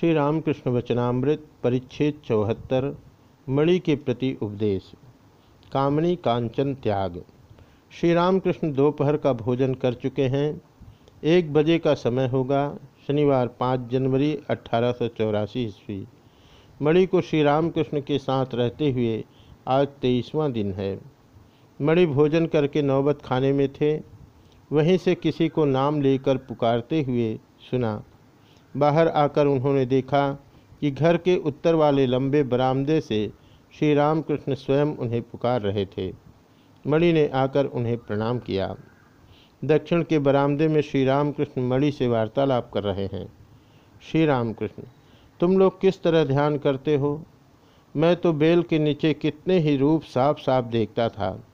श्री रामकृष्ण वचनामृत, परिच्छेद चौहत्तर, मणि के प्रति उपदेश, कामनी कांचन त्याग। श्री रामकृष्ण दोपहर का भोजन कर चुके हैं। एक बजे का समय होगा, शनिवार पाँच जनवरी अट्ठारह सौ चौरासी ईस्वी। मणि को श्री रामकृष्ण के साथ रहते हुए आज तेईसवां दिन है। मणि भोजन करके नौबत खाने में थे। वहीं से किसी को नाम लेकर पुकारते हुए सुना बाहर आकर उन्होंने देखा कि घर के उत्तर वाले लंबे बरामदे से श्री रामकृष्ण स्वयं उन्हें पुकार रहे थे। मणि ने आकर उन्हें प्रणाम किया। दक्षिण के बरामदे में श्री रामकृष्ण मणि से वार्तालाप कर रहे हैं। श्री रामकृष्ण, तुम लोग किस तरह ध्यान करते हो? मैं तो बेल के नीचे कितने ही रूप साफ़ साफ़ देखता था।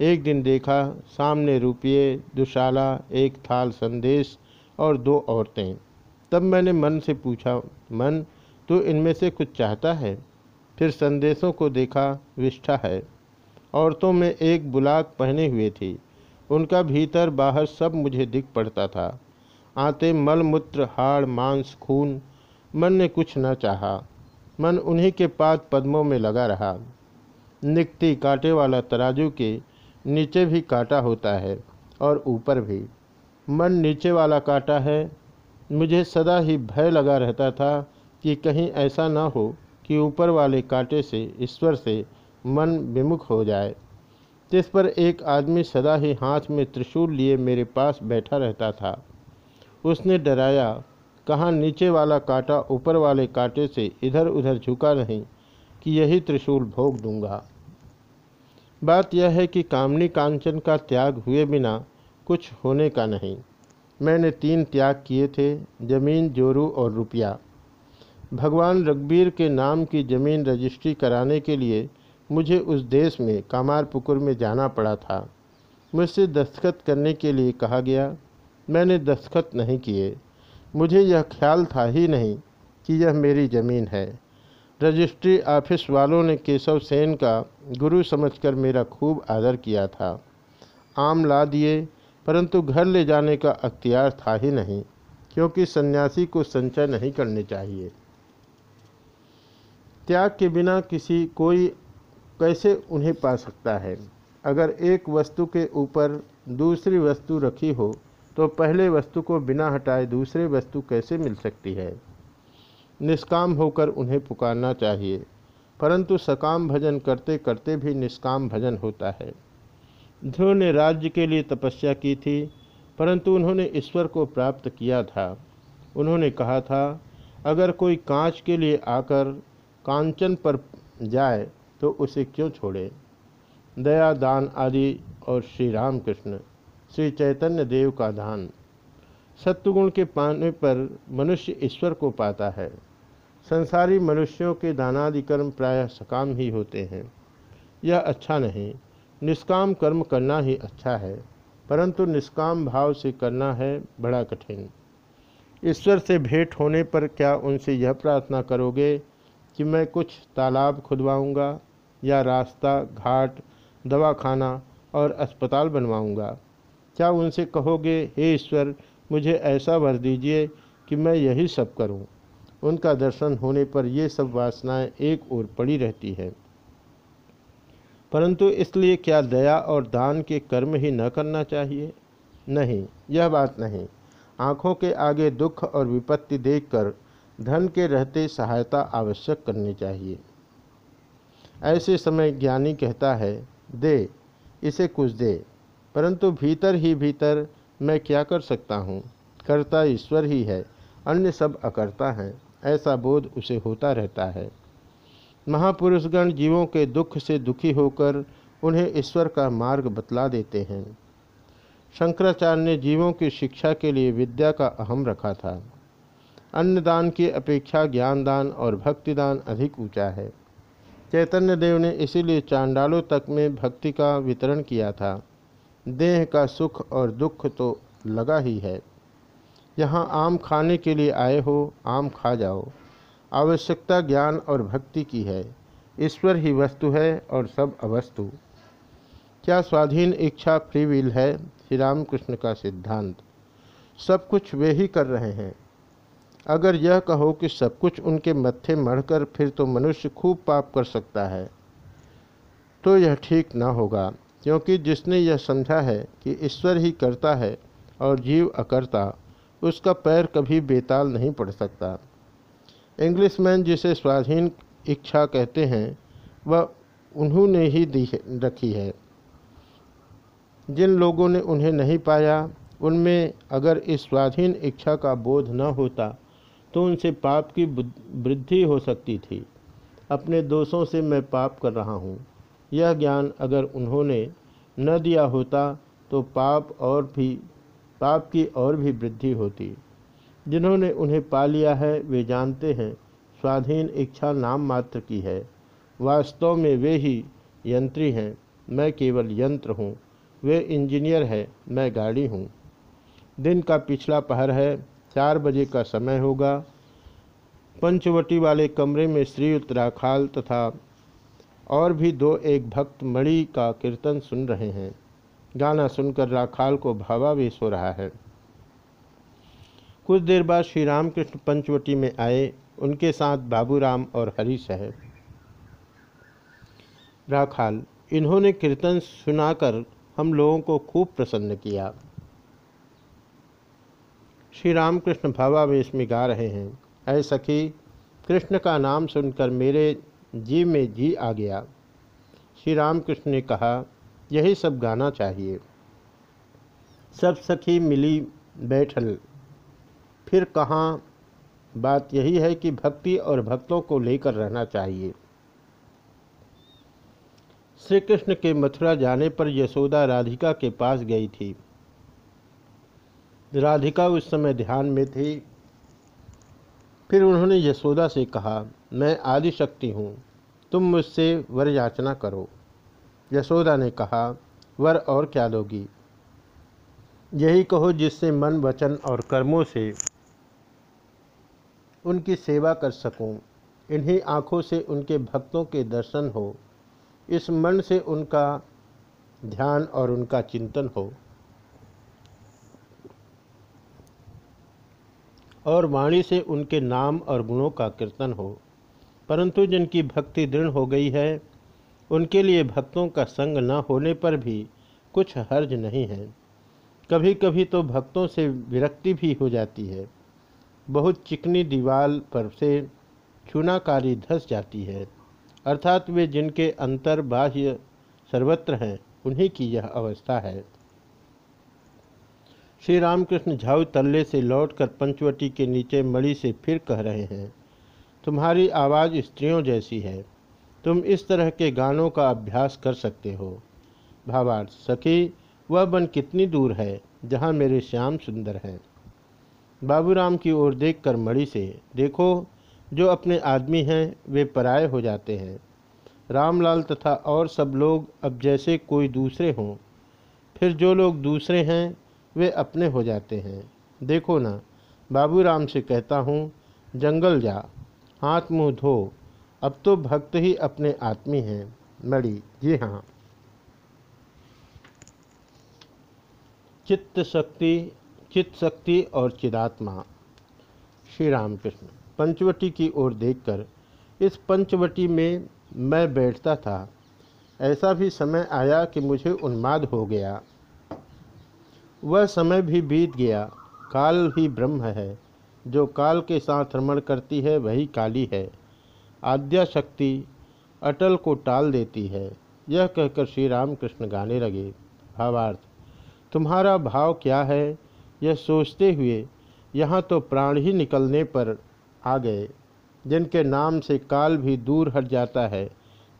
एक दिन देखा, सामने रुपये, दुशाला, एक थाल संदेश और दो औरतें। तब मैंने मन से पूछा, मन तो इनमें से कुछ चाहता है? फिर संदेशों को देखा विष्ठा है। औरतों में एक बुलाक पहने हुए थी। उनका भीतर बाहर सब मुझे दिख पड़ता था। आते मल मूत्र हाड़, मांस, खून, मन ने कुछ न चाहा। मन उन्हीं के पाद पद्मों में लगा रहा। निकती कांटे वाला तराजू के नीचे भी कांटा होता है और ऊपर भी। मन नीचे वाला काटा है मुझे सदा ही भय लगा रहता था कि कहीं ऐसा न हो कि ऊपर वाले कांटे से, ईश्वर से मन विमुख हो जाए। जिस पर एक आदमी सदा ही हाथ में त्रिशूल लिए मेरे पास बैठा रहता था। उसने डराया, कहाँ नीचे वाला कांटा ऊपर वाले कांटे से इधर उधर झुका नहीं, कि यही त्रिशूल भोग दूँगा। बात यह है कि कामनी कांचन का त्याग हुए बिना कुछ होने का नहीं। मैंने तीन त्याग किए थे, ज़मीन, जोरू और रुपया। भगवान रघबीर के नाम की ज़मीन रजिस्ट्री कराने के लिए मुझे उस देश में कामारपुकुर में जाना पड़ा था। मुझसे दस्तखत करने के लिए कहा गया, मैंने दस्तखत नहीं किए। मुझे यह ख्याल था ही नहीं कि यह मेरी ज़मीन है। रजिस्ट्री ऑफ़िस वालों ने केशव सेन का गुरु समझकर मेरा खूब आदर किया था। आम ला दिए परंतु घर ले जाने का अख्तियार था ही नहीं, क्योंकि सन्यासी को संचय नहीं करने चाहिए। त्याग के बिना किसी कोई कैसे उन्हें पा सकता है? अगर एक वस्तु के ऊपर दूसरी वस्तु रखी हो तो पहले वस्तु को बिना हटाए दूसरे वस्तु कैसे मिल सकती है? निष्काम होकर उन्हें पुकारना चाहिए, परंतु सकाम भजन करते करते भी निष्काम भजन होता है। ध्रुव ने राज्य के लिए तपस्या की थी, परंतु उन्होंने ईश्वर को प्राप्त किया था। उन्होंने कहा था, अगर कोई कांच के लिए आकर कांचन पर जाए तो उसे क्यों छोड़े? दया, दान आदि और श्री राम कृष्ण श्री चैतन्य देव का दान। सत्वगुण के पाने पर मनुष्य ईश्वर को पाता है। संसारी मनुष्यों के दानादि कर्म प्रायः सकाम ही होते हैं। यह अच्छा नहीं। निष्काम कर्म करना ही अच्छा है, परंतु निष्काम भाव से करना है बड़ा कठिन। ईश्वर से भेंट होने पर क्या उनसे यह प्रार्थना करोगे कि मैं कुछ तालाब खुदवाऊँगा या रास्ता, घाट, दवाखाना और अस्पताल बनवाऊँगा? क्या उनसे कहोगे, हे ईश्वर, मुझे ऐसा वर दीजिए कि मैं यही सब करूँ? उनका दर्शन होने पर ये सब वासनाएँ एक ओर पड़ी रहती है। परंतु इसलिए क्या दया और दान के कर्म ही न करना चाहिए? नहीं, यह बात नहीं। आँखों के आगे दुख और विपत्ति देखकर धन के रहते सहायता आवश्यक करनी चाहिए। ऐसे समय ज्ञानी कहता है, दे, इसे कुछ दे। परंतु भीतर ही भीतर मैं क्या कर सकता हूँ? करता ईश्वर ही है, अन्य सब अकर्ता हैं। ऐसा बोध उसे होता रहता है। महापुरुषगण जीवों के दुख से दुखी होकर उन्हें ईश्वर का मार्ग बतला देते हैं। शंकराचार्य ने जीवों की शिक्षा के लिए विद्या का अहम रखा था। अन्नदान की अपेक्षा ज्ञानदान और भक्तिदान अधिक ऊँचा है। चैतन्य देव ने इसीलिए चांडालों तक में भक्ति का वितरण किया था। देह का सुख और दुख तो लगा ही है। यहाँ आम खाने के लिए आए हो, आम खा जाओ। आवश्यकता ज्ञान और भक्ति की है। ईश्वर ही वस्तु है और सब अवस्तु। क्या स्वाधीन इच्छा फ्री विल है? श्री रामकृष्ण का सिद्धांत। सब कुछ वे ही कर रहे हैं। अगर यह कहो कि सब कुछ उनके मत्थे मढ़कर फिर तो मनुष्य खूब पाप कर सकता है तो यह ठीक न होगा, क्योंकि जिसने यह समझा है कि ईश्वर ही करता है और जीव अकर्ता, उसका पैर कभी बेताल नहीं पड़ सकता। इंग्लिशमैन जिसे स्वाधीन इच्छा कहते हैं, वह उन्होंने ही दी रखी है। जिन लोगों ने उन्हें नहीं पाया, उनमें अगर इस स्वाधीन इच्छा का बोध न होता तो उनसे पाप की वृद्धि हो सकती थी। अपने दोषों से मैं पाप कर रहा हूँ। यह ज्ञान अगर उन्होंने न दिया होता तो पाप और भी, पाप की और भी वृद्धि होती। जिन्होंने उन्हें पा लिया है, वे जानते हैं, स्वाधीन इच्छा नाम मात्र की है। वास्तव में वे ही यंत्री हैं, मैं केवल यंत्र हूँ। वे इंजीनियर है, मैं गाड़ी हूँ। दिन का पिछला पहर है, चार बजे का समय होगा। पंचवटी वाले कमरे में श्री उत्तराखाल तथा और भी दो एक भक्त मणि का कीर्तन सुन रहे हैं। गाना सुनकर राखाल को भावावेश हो रहा है। कुछ देर बाद श्री रामकृष्ण पंचवटी में आए, उनके साथ बाबूराम और हरी है राखाल, इन्होंने कीर्तन सुनाकर हम लोगों को खूब प्रसन्न किया। श्री रामकृष्ण भावावेश में गा रहे हैं। ऐ सखी, कृष्ण का नाम सुनकर मेरे जी में जी आ गया। श्री रामकृष्ण ने कहा, यही सब गाना चाहिए। सब सखी मिली बैठल फिर कहाँ? बात यही है कि भक्ति और भक्तों को लेकर रहना चाहिए। श्री कृष्ण के मथुरा जाने पर यशोदा राधिका के पास गई थी। राधिका उस समय ध्यान में थी। फिर उन्होंने यशोदा से कहा, मैं आदिशक्ति हूँ, तुम मुझसे वर याचना करो। यशोदा ने कहा, वर और क्या दोगी? यही कहो जिससे मन वचन और कर्मों से उनकी सेवा कर सकूँ, इन्हीं आँखों से उनके भक्तों के दर्शन हो। इस मन से उनका ध्यान और उनका चिंतन हो। और वाणी से उनके नाम और गुणों का कीर्तन हो। परंतु जिनकी भक्ति दृढ़ हो गई है उनके लिए भक्तों का संग न होने पर भी कुछ हर्ज नहीं है। कभी कभी तो भक्तों से विरक्ति भी हो जाती है। बहुत चिकनी दीवार पर से चूनाकारी धस जाती है। अर्थात वे जिनके अंतर बाह्य सर्वत्र हैं, उन्हीं की यह अवस्था है। श्री रामकृष्ण झाऊ तल्ले से लौटकर पंचवटी के नीचे मणि से फिर कह रहे हैं, तुम्हारी आवाज़ स्त्रियों जैसी है। तुम इस तरह के गानों का अभ्यास कर सकते हो। भावार्थ, सखी वह वन कितनी दूर है, जहाँ मेरे श्याम सुंदर हैं। बाबूराम की ओर देखकर मणि से, देखो, जो अपने आदमी हैं, वे पराये हो जाते हैं। रामलाल तथा और सब लोग अब जैसे कोई दूसरे हों, फिर जो लोग दूसरे हैं, वे अपने हो जाते हैं। देखो ना, बाबूराम से कहता हूँ, जंगल जा, हाथ मुँह धो, अब तो भक्त ही अपने आत्मी हैं। मड़ी जी हाँ। चित्त शक्ति चित्त शक्ति और चिदात्मा। श्री रामकृष्ण पंचवटी की ओर देखकर इस पंचवटी में मैं बैठता था। ऐसा भी समय आया कि मुझे उन्माद हो गया। वह समय भी बीत गया। काल ही ब्रह्म है। जो काल के साथ रमण करती है, वही काली है। आद्या शक्ति अटल को टाल देती है। यह कहकर श्री राम कृष्ण गाने लगे। भावार्थ तुम्हारा भाव क्या है? यह सोचते हुए यहाँ तो प्राण ही निकलने पर आ गए, जिनके नाम से काल भी दूर हट जाता है,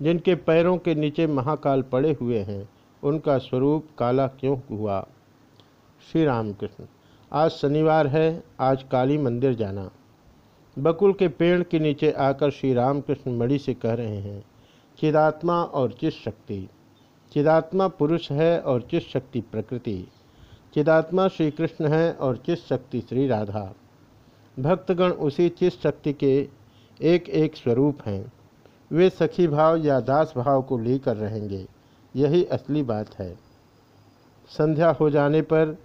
जिनके पैरों के नीचे महाकाल पड़े हुए हैं, उनका स्वरूप काला क्यों हुआ? श्री राम कृष्ण आज शनिवार है, आज काली मंदिर जाना। बकुल के पेड़ के नीचे आकर श्री रामकृष्ण मणि से कह रहे हैं, चिदात्मा और चित शक्ति। चिदात्मा पुरुष है और चित शक्ति प्रकृति। चिदात्मा श्री कृष्ण है और चित शक्ति श्री राधा। भक्तगण उसी चित शक्ति के एक एक स्वरूप हैं। वे सखी भाव या दास भाव को लेकर रहेंगे, यही असली बात है। संध्या हो जाने पर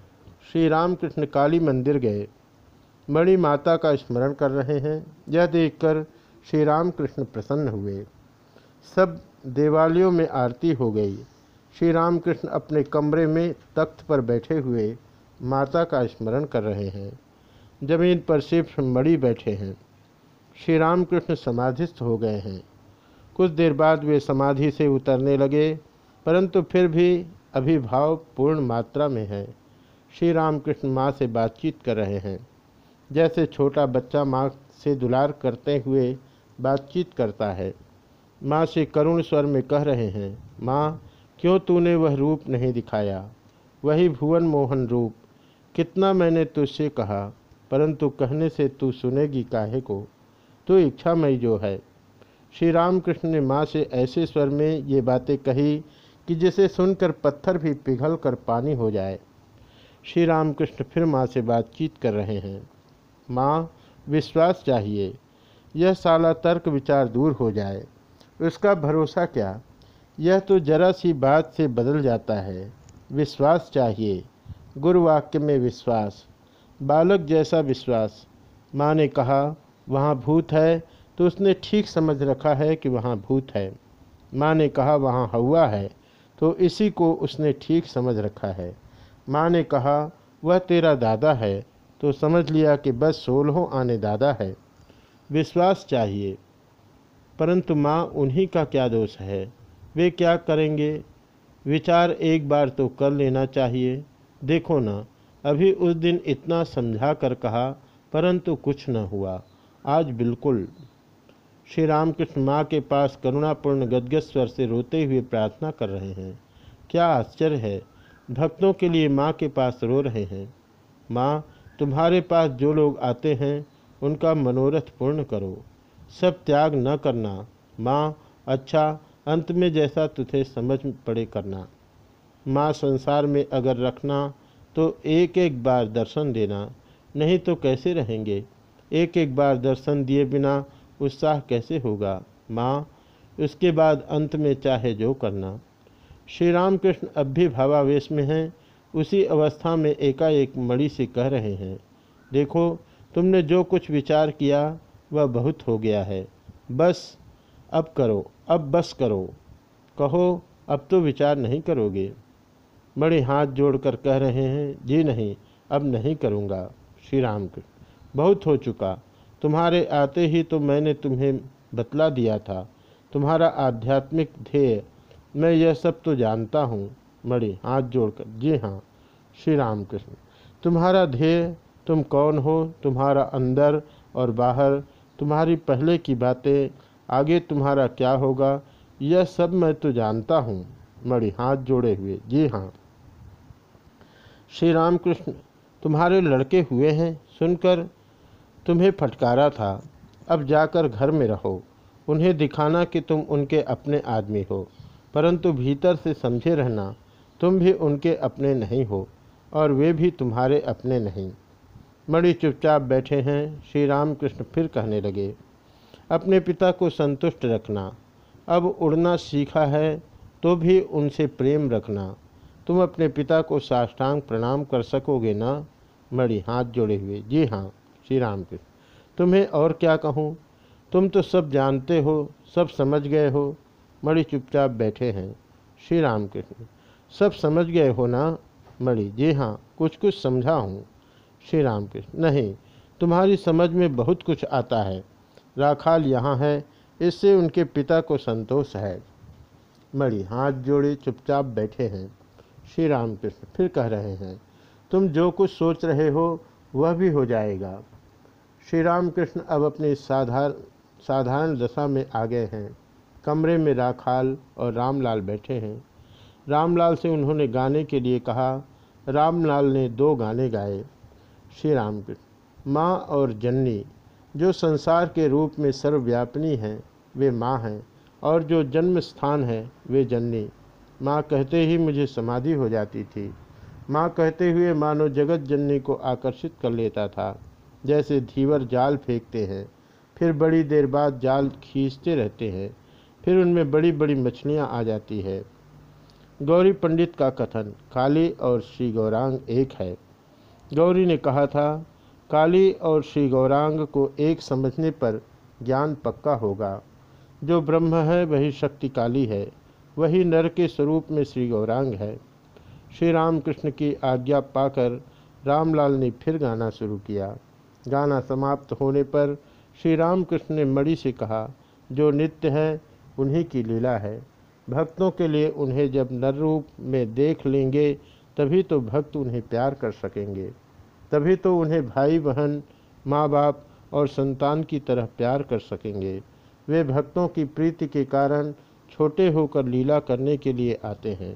श्री रामकृष्ण काली मंदिर गए। मणि माता का स्मरण कर रहे हैं, यह देखकर श्री राम कृष्ण प्रसन्न हुए। सब देवालयों में आरती हो गई। श्री रामकृष्ण अपने कमरे में तख्त पर बैठे हुए माता का स्मरण कर रहे हैं। ज़मीन पर सिर्फ़ मणि बैठे हैं। श्री राम कृष्ण समाधिस्थ हो गए हैं। कुछ देर बाद वे समाधि से उतरने लगे, परंतु फिर भी अभिभाव पूर्ण मात्रा में है। श्री राम कृष्ण माँ से बातचीत कर रहे हैं। जैसे छोटा बच्चा माँ से दुलार करते हुए बातचीत करता है। माँ से करुण स्वर में कह रहे हैं, माँ क्यों तूने वह रूप नहीं दिखाया? वही भुवन मोहन रूप। कितना मैंने तुझसे कहा, परंतु कहने से तू सुनेगी काहे को? तू इच्छामयी जो है। श्री रामकृष्ण ने माँ से ऐसे स्वर में ये बातें कही कि जिसे सुनकर पत्थर भी पिघल कर पानी हो जाए। श्री रामकृष्ण फिर माँ से बातचीत कर रहे हैं। माँ, विश्वास चाहिए। यह साला तर्क विचार दूर हो जाए। उसका भरोसा क्या? यह तो जरा सी बात से बदल जाता है। विश्वास चाहिए। गुरु वाक्य में विश्वास। बालक जैसा विश्वास। माँ ने कहा, वहाँ भूत है। तो उसने ठीक समझ रखा है कि वहाँ भूत है। माँ ने कहा, वहाँ हवा है। तो इसी को उसने ठीक समझ रखा है। माँ ने कहा, वह तेरा दादा है। तो समझ लिया कि बस सोलहों आने दादा है। विश्वास चाहिए। परंतु माँ, उन्हीं का क्या दोष है? वे क्या करेंगे? विचार एक बार तो कर लेना चाहिए। देखो ना, अभी उस दिन इतना समझा कर कहा, परंतु कुछ न हुआ। आज बिल्कुल। श्री रामकृष्ण माँ के पास करुणापूर्ण गदगद स्वर से रोते हुए प्रार्थना कर रहे हैं। क्या आश्चर्य है, भक्तों के लिए माँ के पास रो रहे हैं। माँ, तुम्हारे पास जो लोग आते हैं, उनका मनोरथ पूर्ण करो। सब त्याग न करना। माँ अच्छा अंत में जैसा तुझे समझ पड़े करना। माँ संसार में अगर रखना तो एक एक बार दर्शन देना। नहीं तो कैसे रहेंगे? एक एक बार दर्शन दिए बिना उत्साह कैसे होगा? माँ, उसके बाद अंत में चाहे जो करना। श्री रामकृष्ण अब भी भावावेश में हैं। उसी अवस्था में एकाएक मणि से कह रहे हैं, देखो, तुमने जो कुछ विचार किया, वह बहुत हो गया है। बस, अब करो। अब बस करो। कहो, अब तो विचार नहीं करोगे। मणि हाथ जोड़कर कह रहे हैं, जी नहीं, अब नहीं करूँगा। श्री राम बहुत हो चुका। तुम्हारे आते ही तो मैंने तुम्हें बतला दिया था। तुम्हारा आध्यात्मिक ध्येय, मैं यह सब तो जानता हूँ। मणि हाथ जोड़कर, जी हाँ श्री राम कृष्ण तुम्हारा ध्येय, तुम कौन हो? तुम्हारा अंदर और बाहर, तुम्हारी पहले की बातें आगे तुम्हारा क्या होगा? यह सब मैं तो जानता हूँ। मणि हाथ जोड़े हुए, जी हाँ। श्री राम कृष्ण तुम्हारे लड़के हुए हैं सुनकर तुम्हें फटकारा था। अब जाकर घर में रहो। उन्हें दिखाना कि तुम उनके अपने आदमी हो। परंतु भीतर से समझे रहना, तुम भी उनके अपने नहीं हो, और वे भी तुम्हारे अपने नहीं। मणि चुपचाप बैठे हैं। श्री राम कृष्ण फिर कहने लगे अपने पिता को संतुष्ट रखना। अब उड़ना सीखा है तो भी उनसे प्रेम रखना। तुम अपने पिता को साष्टांग प्रणाम कर सकोगे ना? मणि, हाथ जोड़े हुए। जी हाँ श्री राम कृष्ण तुम्हें और क्या कहूँ? तुम तो सब जानते हो, सब समझ गए हो। मणि चुपचाप बैठे हैं। श्री राम कृष्ण सब समझ गए हो ना? मणि, जी हाँ कुछ कुछ समझा हूँ। श्री राम कृष्ण नहीं, तुम्हारी समझ में बहुत कुछ आता है। राखाल यहाँ है, इससे उनके पिता को संतोष है। मणि हाथ जोड़े चुपचाप बैठे हैं। श्री राम कृष्ण फिर कह रहे हैं, तुम जो कुछ सोच रहे हो, वह भी हो जाएगा। श्री राम कृष्ण अब अपनी साधारण साधारण दशा में आ गए हैं। कमरे में राखाल और रामलाल बैठे हैं। रामलाल से उन्होंने गाने के लिए कहा, रामलाल ने दो गाने गाए। श्री राम कृष्ण माँ और जन्नी जो संसार के रूप में सर्वव्यापिनी हैं, वे माँ हैं, और जो जन्म स्थान है, वे जननी। माँ कहते ही मुझे समाधि हो जाती थी। माँ कहते हुए मानो जगत जननी को आकर्षित कर लेता था। जैसे धीवर जाल फेंकते हैं, फिर बड़ी देर बाद जाल खींचते रहते हैं, फिर उनमें बड़ी बड़ी मछलियाँ आ जाती है। गौरी पंडित का कथन, काली और श्री गौरांग एक है। गौरी ने कहा था काली और श्री गौरांग को एक समझने पर ज्ञान पक्का होगा। जो ब्रह्म है, वही शक्ति काली है। वही नर के स्वरूप में श्री गौरांग है। श्री रामकृष्ण की आज्ञा पाकर रामलाल ने फिर गाना शुरू किया। गाना समाप्त होने पर श्री रामकृष्ण ने मणि से कहा, जो नित्य है, उन्हीं की लीला है। भक्तों के लिए उन्हें जब नर रूप में देख लेंगे, तभी तो भक्त उन्हें प्यार कर सकेंगे। तभी तो उन्हें भाई बहन माँ बाप और संतान की तरह प्यार कर सकेंगे। वे भक्तों की प्रीति के कारण छोटे होकर लीला करने के लिए आते हैं।